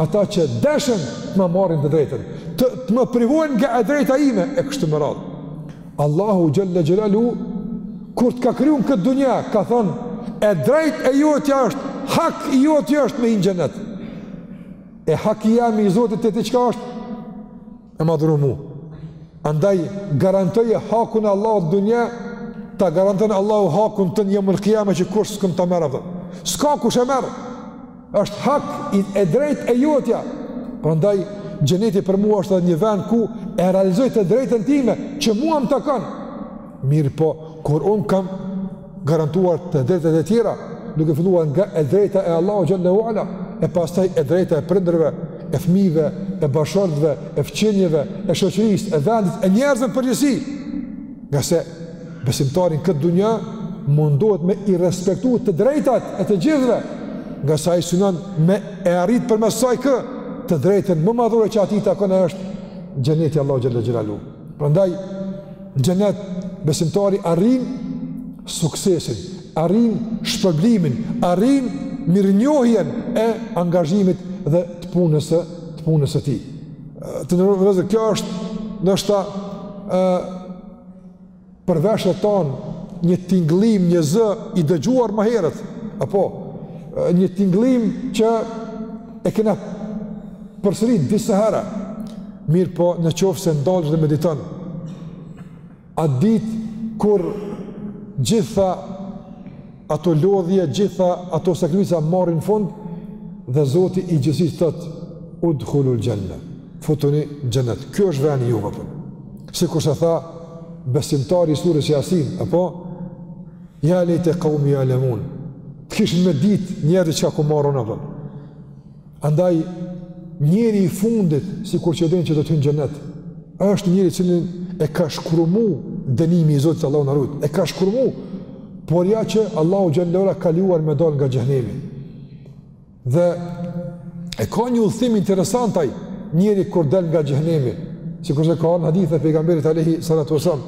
[SPEAKER 1] ata që deshën të ma marrin të drejtën, të, të më privojnë nga e drejta ime, e kështu me radhë. Allahu xhele xhelaluhu, kur të ka kryu në këtë dunja, ka thonë, e drejtë e jotja është, hak i joti është me hi në xhenet. E hak i jam i Zotit te ti çka është? Me m'adhuru mu. Andaj, garantoje hakun e Allahut n'dunja, ta garanton Allahu hakun tën jeumil kijame që kush s'ka me ta marrë, s'ka kush e merr. Është hak, e drejtë e jotja. Prandaj xheneti për mua është edhe një vend ku e realizoj të drejtën time që mua më takon. Mirëpo, kur unë kam garantuar të drejtat e tjera, duke filluar nga e drejta e Allahut xhele ve ala, e pastaj e drejta e prindërve, e fëmijëve, e bashkëshortëve, e fqinjëve, e shoqërisë, e vendit, e njerëzve në përgjithësi. Ngase Besimtari në këtë dunja mundohet me i respektu të drejtat e të gjithve, ngase ai synon me e arrit përmes saj kë, të drejtën më madhore që atij i takon e është xheneti i Allahut xhele xhelaluhu. Prandaj, n'xhenet besimtari arrin suksesin, arrin shpërblimin, arrin mirënjohjen e angazhimit dhe të punës, të punës së tij. Të nderuar vllezër, kjo është ndoshta për veshët tonë, një tingëllim, një zë, i dëgjuar më herët, apo, një tingëllim që e kena përsërit disa herë, mirëpo në qoftë se ndalesh dhe mediton, atë ditë kur gjitha Ato lodhje gjitha ato sakrifica marrin fund dhe Zoti i gjithësisë thot udhulul xhenne futuni n'xhenet ky është veni juj apo sikurse tha besimtari i surës Yasin apo ja lejte kaumi ja'lemun të kishin me ditë njerëzit çka kam marrë un apo Andaj, njeri i fundit, sikur që e din që do të hyjë n'xhenet, është njeri cilin e ka shkrumu dënimi i Zotit Allahu na rujt, e ka shkrumu, por ja që Allahu xhelle ve ala ka lejuar me dalë nga xhehnemi. Dhe e ka një udhëtim interesant ai njeri kur del nga xhehnemi, sikurse ka në hadith e pejgamberit alejhi salatu ves-selam.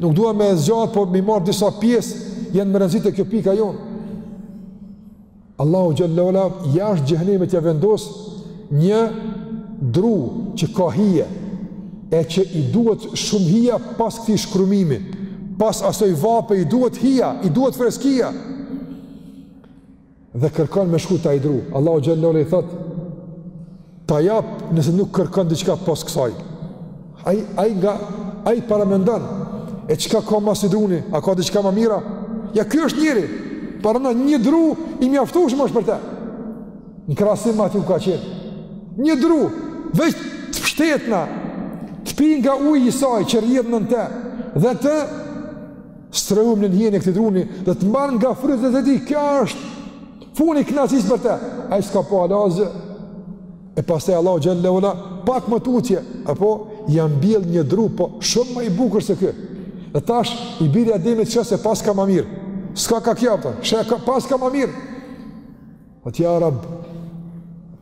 [SPEAKER 1] Nuk dua me e zgjatë, por m'i marrë disa pjesë, janë me rëndësi te kjo pika jonë. Allahu xhelle ve ala jashtë xhehnemit ia vendos një dru që ka hije e që i duhet shumë hija pas këtij shkrumimi, pas asoj vape i duhet hija, i duhet freskia, dhe kërkon me shku te ai dru. Allahu xhelle ve ala i thot, ta jap nëse nuk kërkon diçka pas kësaj. Ai ai nga ai paramendon e çka ka ma se druni, a ka diçka ma mirë a? Ja ky është njeri. Para na një dru i mjaftueshëm është për të. Në krahasim me atë ku ka qenë. Një dru veç të pshtetna të pi nga uji i saj që rrjedh nën te dhe të strehum në hijen e këtij druni dhe të marr nga frytet e tij. Kjo është Fundi i kënaqësisë për të. Ai s'ka pa ala asgjë. E pastaj Allahu xhelle ve ala pak më tutje, apo ia mbjell një dru po shumë më i bukur se ky. Dhe tash i biri i Ademit çka se paska më mirë. S'ka kah kjo apo? Çka paska më mirë. Atje ja Rabb.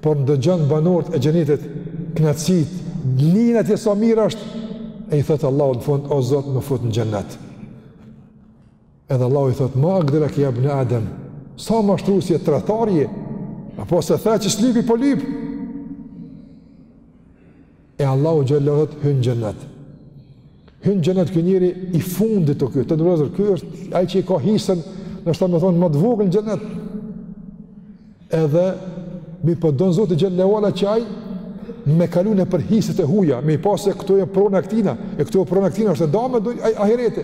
[SPEAKER 1] por ndëgjon banorët e xhenetit kënaqësitë, lyp atje sa mirë është e i thotë Allahut në fund o Zot më fut në xhenet. Edhe Allahu i thotë ma agdereke ja ibn Adem, sa mashtrus je, tradhtar je, a po s'e the që s'lypi po lyp. e Allahu xhelle ve ala thot hyn n'xhenet hyn n'xhenet ky njeri i fundit të ky të ndrozur ky është ai që i ka hisën do me thonë më të vogël n'xhenet edhe mirëpo don zoti xhelle ve ala që ai me kalu nëpër hiset e huja me i pa se e këtu e prona këtina e këtu e prona këtina është e dame n'ahiret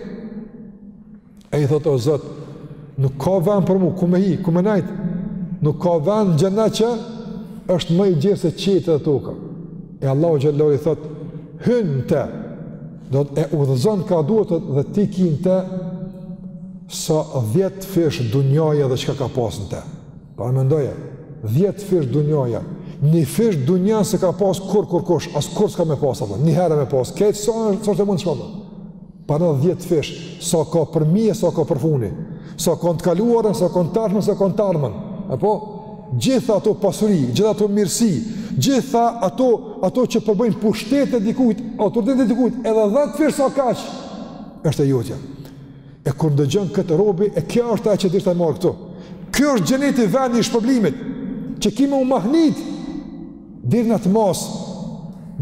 [SPEAKER 1] E i thotë o Zot, nuk ka vend për mua ku me hi, ku me nejt. Nuk ka vend në xhenet që është më i gjerë se qiejt dhe toka. E Allahu xhelle ve ala i thotë, hyn n'te. Do e udhëzon kah duhet dhe ti ki n'te sa 10 fish dunjaja dhe çka ka pas në te. Paramendoje, 10 fish dunjaja. Një fish dunjan s'e ka pas kurrë kurkush, as kurrë s'ka me pas apo. Një herë me pas, krejt s'është, s'është e mundshme apo. Para dhjetë fish, sa ka përmi, sa ka përfuni, sa ka në të kaluarën, sa ka në të tashmen, sa ka në të ardhmen, apo gjitha ato pasuri, gjitha ato mirësi, gjitha ato, ato që përbëjnë pushtet e dikujt, autoritet e dikujt, edhe dhjetë fish sa kaq, është e jotja. E kur ndëgjon këtë robi, e kjo është ajo që deshta ta marr këtu. Ky është xheneti vendi i shpërblimit, që kemi me u mahnit, Deri në atë masë,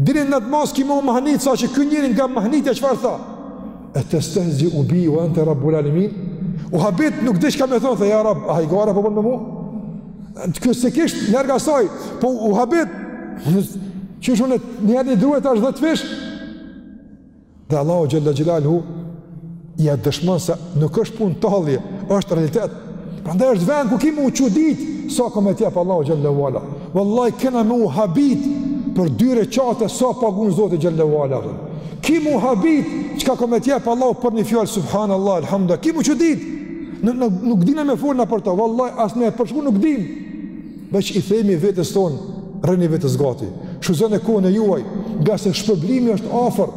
[SPEAKER 1] deri në atë masë kemi me u mahnit, sa që ky njeri nga mahnitja çfarë tha. E testehziu bi, ue ente rabbul alemin, u habit nuk di çka me thonë, tha ja rab, hajgare po bën me mu? Të kësë se kishte, njerë ka saj, po u habit, që shune, njerë një druhet ashtë dhjetë fish, Dhe Allahu xhel-le xhelaluhu, ia dëshmon se nuk është punë tallje, është realitet. Prandaj është vend ku kemi me u çudit, sa ka me t'jep Allahu xhel-le ue ala. Vallai, kena me u habit për dy reqate sa pagun Zoti xhel-le ue ala. Kemi me u habit, çka ka me t'jep Allahu për një fjallë, subhanallah, alhamdulillah, kemi me u çudit. Nuk, nuk, nuk dina me fol na për to, vallai, as me e përshkru nuk dimë. Veç i themi vetes tonë, rrini vetes gati. Shfrytëzoni kohën e juaj, ngase shpërblimi është afër.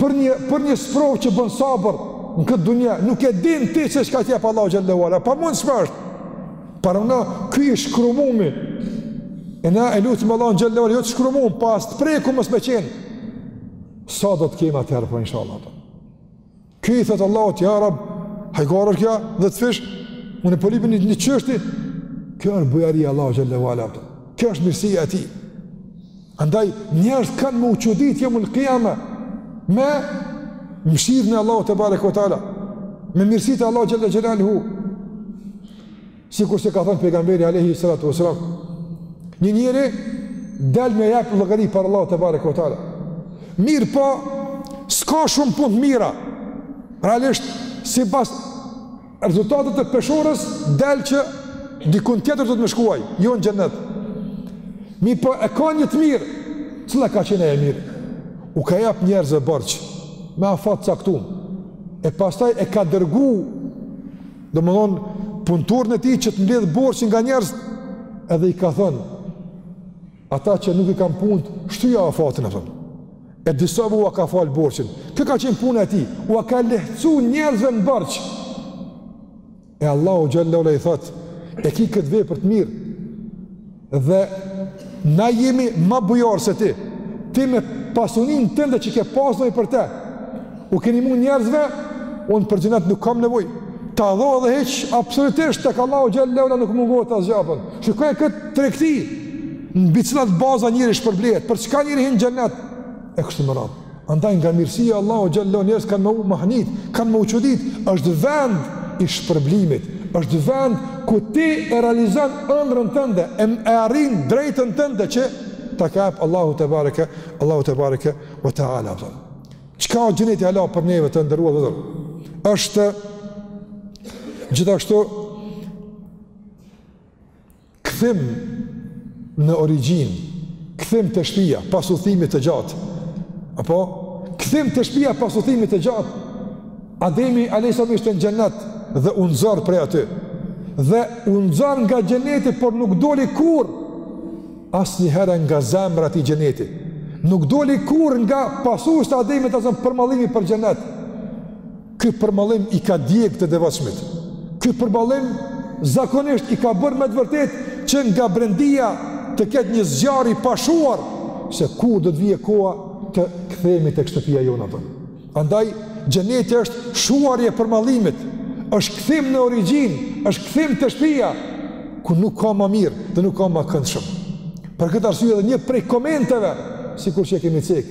[SPEAKER 1] Për një për një sprovë që bën sabër në këtë dunja, nuk e din ti se çka të jep Allahu xhel-le ue ala. Pamundshme është. Paramno ky i shkrumumi. E na e lutim Allahun xhel-le ue ala, jo të shkrumum, po as të prekun mos me qenë. Sa do të kemi atëherë po inshallah. Ky i thotë Allahut, ja Rab, hajgare është kjo dhjetë fish, unë po lypi një, një qështi, kjo është bujaria e Allahut xhel-le ue ala, kjo është mirësia e tij. Andaj, njerëzit kanë me u çudit jeumul kijame, me mëshirën e Allahut tebareke ue teala, me mirësitë e Allahut xhel-le xhelaluhu. Sikurse ka thënë pejgamberi alejhi salatu vesselam, një njeri del me jap llogari para Allahut tebareke ue teala. Mirëpo, s'ka shumë punë të mira. Realisht, sipas rezultateve të peshorës, del që dikun tjetër do të shkojë, jo në xhennet. Mirëpo e ka një të mirë, cila ka qenë ajo e mirë? U ka jap njerëzve borxh, me afat të caktum, e pastaj e ka dërgu Domethënë, punëtorin e tij që të mbledhë borxhin nga njerëzit, edhe i ka thënë, ata që nuk i kanë punët, shtyja afatin, e E disave ua ka falë borxhin. Kjo ka qenë puna e tij, ua ka lehtësu njerëzve në borxh. E Allahu xhel-le ue ala i thotë, e ki këtë vepër të mirë, Dhe na jemi ma bujarë se ti. Ti me pasuninë tënde që ke pas nevojë për te. U ke nimu njerëzve, unë për xhenet nuk kam nevojë. Ta dho edhe hiç, absolutisht tek Allahu xhel-le ue ala nuk mungohet asgja. Pra shikoje këtë tregti, mbi cilat baza njeri shpërblehet, për çka njeri hin n'xhenet, e kështu me radhë. Andaj nga mirësia e Allahut xhele ve ala njerëz kanë me u mahnit, kanë me u çudit, është vend i shpërblimit, është vend ku ti e realizon ëndrrën tënde, e, e arrin drejtën tënde që ta ka dhan Allahu tebareke, Allahu tebareke ve teala. Çka është xheneti ala për neve të nderuar? Është gjithashtu Kthim në origjinë, kthim te shpia, pas udhëtimit të gjatë. Apo? Kthim te shpia, pas udhëtimit të gjatë. Ademi alejhi selam ishte në xhenet dhe u nxor prej aty. Dhe u nxor nga xheneti, por nuk doli kurrë asnjëherë nga zemra e tij xheneti. Nuk doli kurrë nga pasuesit e Ademit, ta zëmë, përmallimi për xhenet. Ky përmallim i ka djegë të devotshmit. Ky përmallim zakonisht i ka bërë me të vërtetë që nga brendia të ketë një zjarr i pashuar se kur do të vijë koha të kthehemi tek shtëpia jonë apo. Andaj xheneti është shuarje e përmallimit, është kthim në origjinë, është kthim te shtëpia ku nuk ka ma mirë dhe nuk ka ma këndshëm. Për këtë arsye edhe një prej komenteve, sikur që e kemi cek,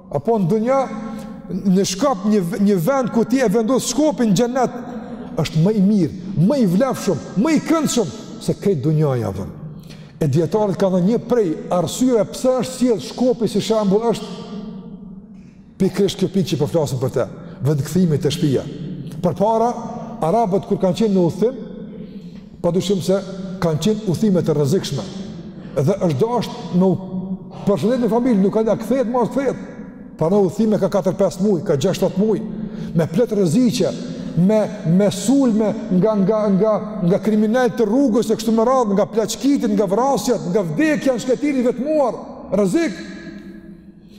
[SPEAKER 1] Apo në dunja, një shkop një, një vend ku ti e vendos shkopin n'xhenet, është më i mirë, më i vlefshëm, më i këndshëm, se krejt dunjaja vëlla. E dijetarët kanë dhënë një prej arsyeve pse është sjell shkopi si shembull është pikërisht kjo pikë që po flasim për te, vetë kthimi te shpija. Përpara, arabët kur kanë qenë në udhëtim, Padyshim se kanë qenë udhëtime të rrezikshme dhe është dashtë me u përshëndet me familjen, nuk ka ditë a kthehet më a s'kthehet. Pra udhëtime ka 4-5 muaj, ka 6-7 muaj me plot rreziqe, me me sulme nga nga nga nga kriminelë të rrugës e kështu me radhë, nga plaçkitjet, nga vrasjet, nga vdekja në shkretëtirë i vetmuar, rrezik.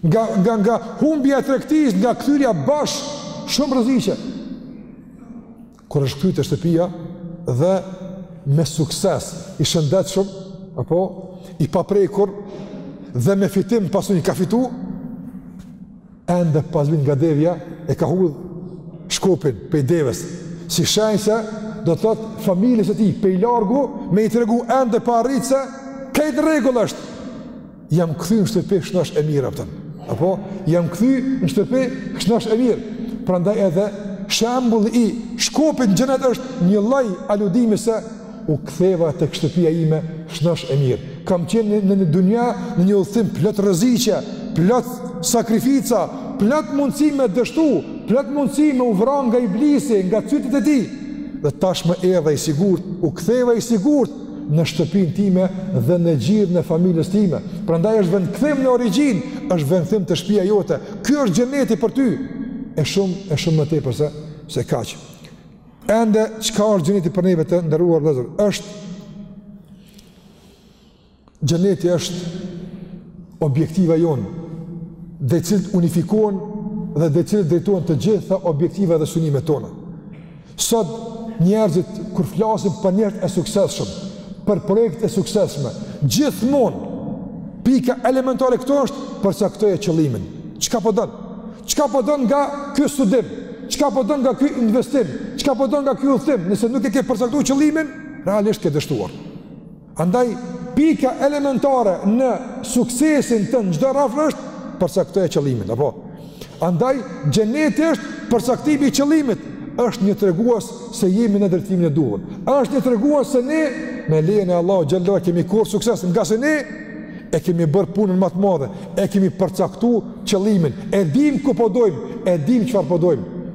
[SPEAKER 1] Nga nga nga humbja e tregtisë, nga kthyrja bosh, shumë rreziqe. kur është kthyer te shtëpia dhe me sukses i shëndetshëm apo i paprekur dhe me fitim pasuri ka fitu ende pa zbrit nga devja e ka hudh shkopin pej devës si shenjë se do të thotë familjes së tij pej largu me i tregu ende pa arrit se krejt n'rregull është Jam kthy në shtëpi, shnosh e mirë apo. Apo jam kthy në shtëpi, shnosh e mirë. Prandaj edhe shembulli i shkopit në xhenet është një lloj aludimi se u ktheva tek shtëpia ime, shnosh e mirë. Kam qenë në dunja, në një udhëtim plot rreziqe, plot sakrifica, plot mundësi me dështu, plot mundësi me u vra nga iblisi, nga cytjet e tij. Dhe tashmë erdha i sigurt, u ktheva i sigurt në shtëpinë time dhe në gjirin e familjes time. Prandaj është vendkthim në origjinë, është vendkthim te shpia jote. Ky është xheneti për ty. E shumë e shumë më tepër se se kaq. Ende çka është xheneti për neve të nderuar vëllezër? Është xheneti është objektiva jonë, drejt cilit unifikohen dhe drejt cilit drejtohen të gjitha objektivat dhe synimet tona. Sot njerëzit kur flasin për njerëzit e suksesshëm, për projektet e suksesshme, gjithmonë pika elementare këtu është përcaktoje qëllimin. Çka po don? Çka po don nga ky studim? Çka po don nga ky investim? Çka po don nga ky udhtim? Nëse nuk e ke përcaktu qëllimin, realisht ke dështuar. Andaj, pika elementare në suksesin tënd në çdo rrafsh është përcaktoje qëllimin, apo? Andaj, xheneti është përcaktimi i qëllimit, është një tregues se jemi në drejtimin e duhur. Është një tregues se ne me lejen e Allahut xhelle ve ala kemi korr sukses, nga se ne e kemi bërë punën më të madhe, e kemi përcaktuar qëllimin, e dimë ku po dojmë, e dimë çfarë po dojmë.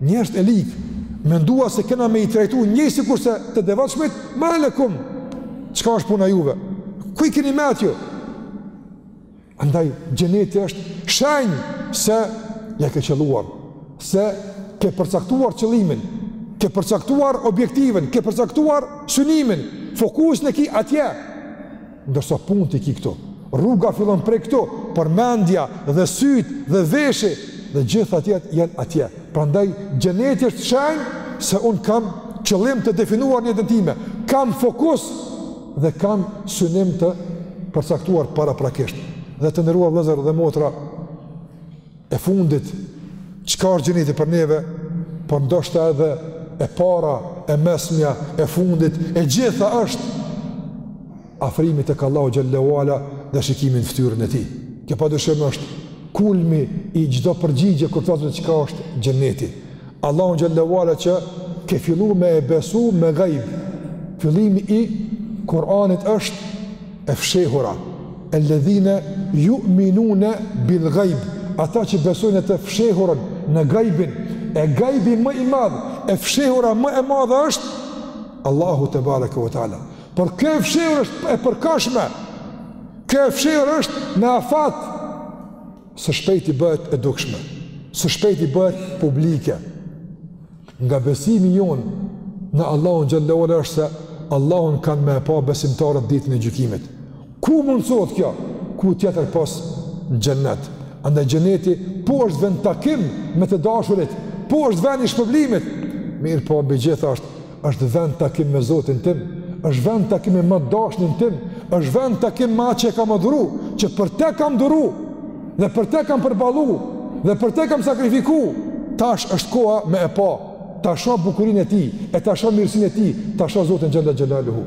[SPEAKER 1] Njerëzit e lig menduan se kena me i trajtu njëjtë sikurse të devotshmit, ma lekum. Çka është puna juve? Ku i keni mentë ju? Andaj xheneti është shenjë se ia ke qëlluar, se ke përcaktuar qëllimin, ke përcaktuar objektivin, ke përcaktuar synimin, fokusin e ki atje. Ndërsa punët i ki këtu. Rruga fillon prej këtu, por mendja dhe sytë dhe veshi dhe gjitha të jenë atje. Prandaj xheneti është shenjë se unë kam qëllim të definuar në jetën time, kam fokus dhe kam synim të përcaktuar paraprakisht. Dhe të nderuar vëllezër dhe motra, e fundit, çka është xheneti për neve, por ndoshta edhe e para, e mesmja, e fundit, e gjitha është afrimi tek Allahu xhelle ve ala dhe shikimi n'ftyrën e tij. Kjo pa dyshim është kulmi i çdo përgjigje kur thotë çka është xheneti. Allahu xhelle ve ala që ke fillu me e besu me gajb. Fillimi i Kur'anit është e fshehura. Alladhina yu'minuna bil ghaib. Ata që besojnë të fshehurën në gajbin, e gajbi më i madh, e fshehura më e madhe është Allahu tebareke ve teala. Por kjo e fshehur është e përkohshme. Kjo e fshehur është me afat. Së shpejti bëhet e dukshme, së shpejti bëhet publike. Nga besimi jonë në Allahun xhelle ve ala është se Allahun kanë me e pa besimtarët ditën e gjykimit. Ku mundësohet kjo? Ku tjetër pos n'xhenet? Andaj xheneti po është vendtakim me të dashurit, po është vend i shpërblimit. Mirëpo, mbi gjitha është është vend takim me Zotin tim, është vend takim me ma t'dashtunin tim, është vend takim me atë që e kam adhuru, që për te kam duru, dhe për te kam përballu, dhe për te kam sakrifiku, tash është koha me e pa, ta shoh bukurinë e tij, e ta shoh mirësinë e tij, ta shoh Zotin xhel-le xhelaluhu.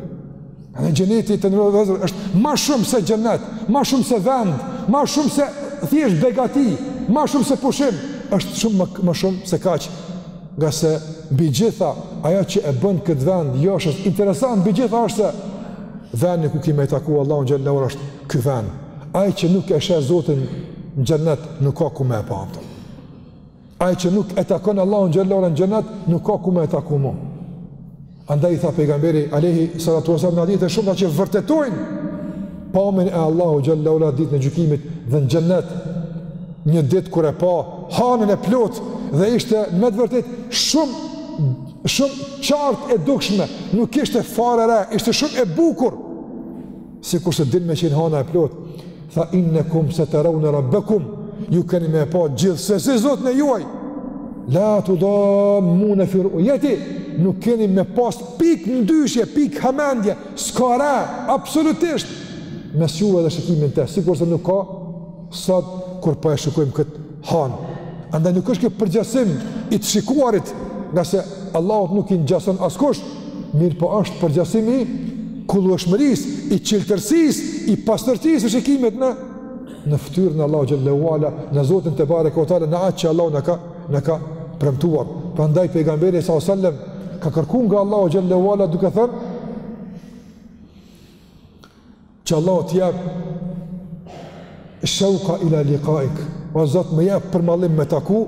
[SPEAKER 1] Edhe xheneti të nderuar vëllezër është ma shumë se xhenet, ma shumë se vend, ma shumë se thjesht begati, ma shumë se pushim, është shumë më, më shumë se kaq, ngase mbi gjitha ajo që e bën këtë vend joshës, interesant, mbi gjitha është se vendi ku ki me e taku Allahun xhel-le ue ala është ky vend, ai që nuk e sheh Zotin në xhenet nuk ka ku me e pa më. Ai që nuk e takon Allahun xhel-le ue ala në xhenet, nuk ka ku me e taku më. Andaj i tha pejgamberi alayhi salatu wasallam në hadithe të shumta që vërtetojnë pamjen e Allahut xhel-le ue ala ditën e gjykimit dhe në xhenet një ditë kur e pa hanën e plot dhe ishte me të vërtetë shumë shumë qartë e dukshme, nuk ishte fare re, ishte shumë e bukur. Sikurse din me qenë hana e plot, Tha innakum satarawna rabbakum, ju keni me pa gjithsesi Zotin e juaj. La tudammuna fi ru'yatihi, nuk keni me pas pikë mëdyshje, pikë hamendje, s'ka re, absolutisht. Mes juve dhe shikimit, sikurse nuk ka, sot, kur pa po e shukojmë këtë hanë. Andaj nuk është ky përngjasim i të shikuarit, ngase Allahut nuk i ngjason askush, mirëpo është përngjasim i kullueshmërisë, i çiltërsisë, i pastërtisë së shikimit në, në ftyrën e Allahut xhel-le ue ala, në Zotin tebareke ue teala, në atë që Allahu na ka, na ka premtuar. Prandaj pejgamberi s.a.s. ka kërku nga Allahu xhel-le ue ala duke thënë, Që Allahu të jap shauqa ila liqaik. O Zot, më jep përmallim me taku,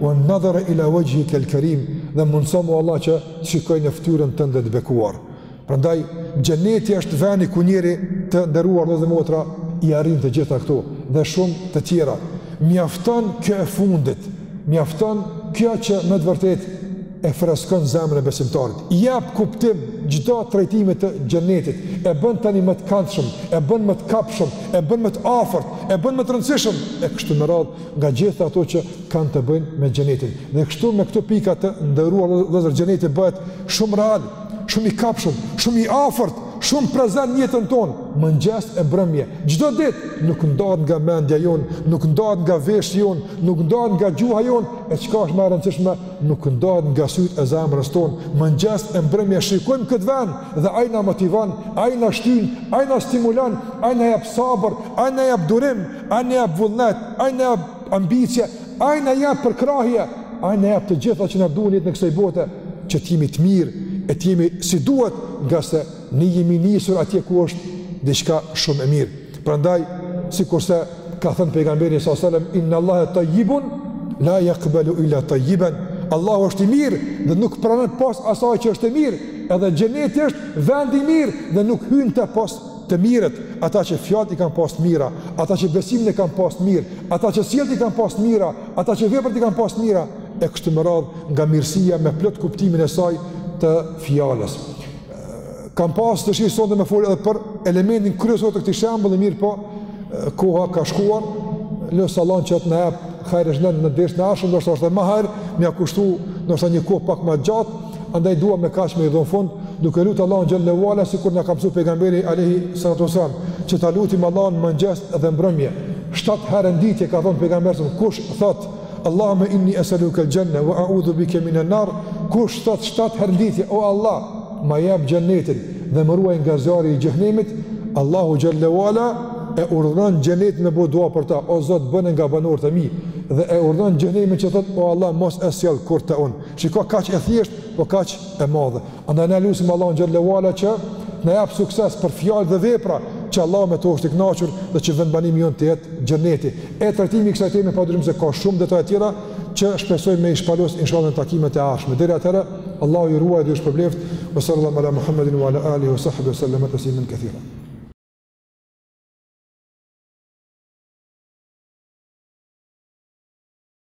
[SPEAKER 1] wa nadhara ila wajhika al-karim, dhe mundsoma o Allah që të shikoj në fytyrën tënde të bekuar. Prandaj xheneti është vendi ku njeriu të nderuar vëllezër dhe motra i arrin të gjitha këto dhe shumë të tjera. Mjafton kjo e fundit, mjafton kjo që me të vërtetë e freskon zemrën e besimtarit, i jep kuptim çdo trajtimi të xhenetit, e bën tani më të këndshëm, e bën më të kapshëm, e bën më të afërt, e bën më të rëndësishëm e kështu me radhë nga gjitha ato që kanë të bëjnë me xhenetin. Dhe kështu me këto pika të nderuar vëllezër xheneti bëhet shumë real, shumë i kapshëm, shumë i afërt, shumë prezant në jetën tonë, mëngjes e mbrëmje, çdo ditë, nuk ndahet nga mendja jonë, nuk ndahet nga veshi jonë, nuk ndahet nga gjuha jonë, e çka është më e rëndësishme, nuk ndahet nga sytë e zemrës tonë, mëngjes e mbrëmje shikojmë këtë vend dhe ai na motivon, ai na shtyn, ai na stimulon, ai na jap sabër, ai na jap durim, ai na jap vullnet, ai na jap ambicie, ai na jap përkrahje, ai na jap të gjitha që na duhen në jetën e kësaj bote, që të jemi të mirë e të jemi si duhet, nga se Ne jemi nisur atje ku është diçka shumë e mirë. Prandaj, sikurse ka thënë pejgamberi sa selam inna Allaha tayyibun la yaqbalu illa tayyiban. Allahu është i mirë dhe nuk pranon pos asaj që është e mirë. Edhe xheneti është vend i mirë dhe nuk hyn n'të pos të mirët, ata që fjalët i kanë pas të mira, ata që besimin e kanë pas të mirë, ata që sjelljet i kanë pas të mira, ata që veprat i kanë pas të mira e kështu me radhë nga mirësia me plot kuptimin e saj të fjalës. Kam pas dëshirë sonte me fol edhe për elementin kryesor të këtij shembulli mirë po koha ka shkuar lus Allahun që të na jap hajr edhe në dersin e ardhshëm, ndoshta është edhe ma hajr, me ia kushtu ndoshta një kohë pak ma gjatë, andaj dua me kaq me i dhonë fund, duke lutë Allahun xhelle ue ala, sikur na ka msu pejgamberi alejhi salatu ue selam, që ta lutim Allahun mëngjes dhe mbrëmje. Shtatë herë n'ditë, ka thonë pejgamberi, kush thotë, Allahume inni esaluke el gjenne wa audhu bike mine nar, kush thot shtatë herë n'ditë, o Allah, ma jap xhenetin dhe më ruaj nga zjarri i Xhehenemit, Allahu xhalleu ala e urdhëron xhenetin me bo dua për ta, o Zot bëne nga banorët e mi dhe e urdhëron Xhehenemin që thot, o Allah mos e sjell kurrë te unë. Shiko kaq e thjeshtë, po kaq e madhe. Andaj na lusim Allahun xhallahu ala që t'na jap sukses për fjalë dhe vepra që Allahu me to është i kënaqur dhe që vendbanimi jonë të jetë xheneti. E trajtimi i kësaj teme padyshim se ka shumë detaje të tjera që shpresoj me i shpalos inshallah në takimet e ardhshme. Deri atëherë, Allahu ju ruajtë dhe ju shpërbleft. Wa sallallahu ala Muhammedin wa ala alihi wa sahbihi wa sallam taslimen kethira.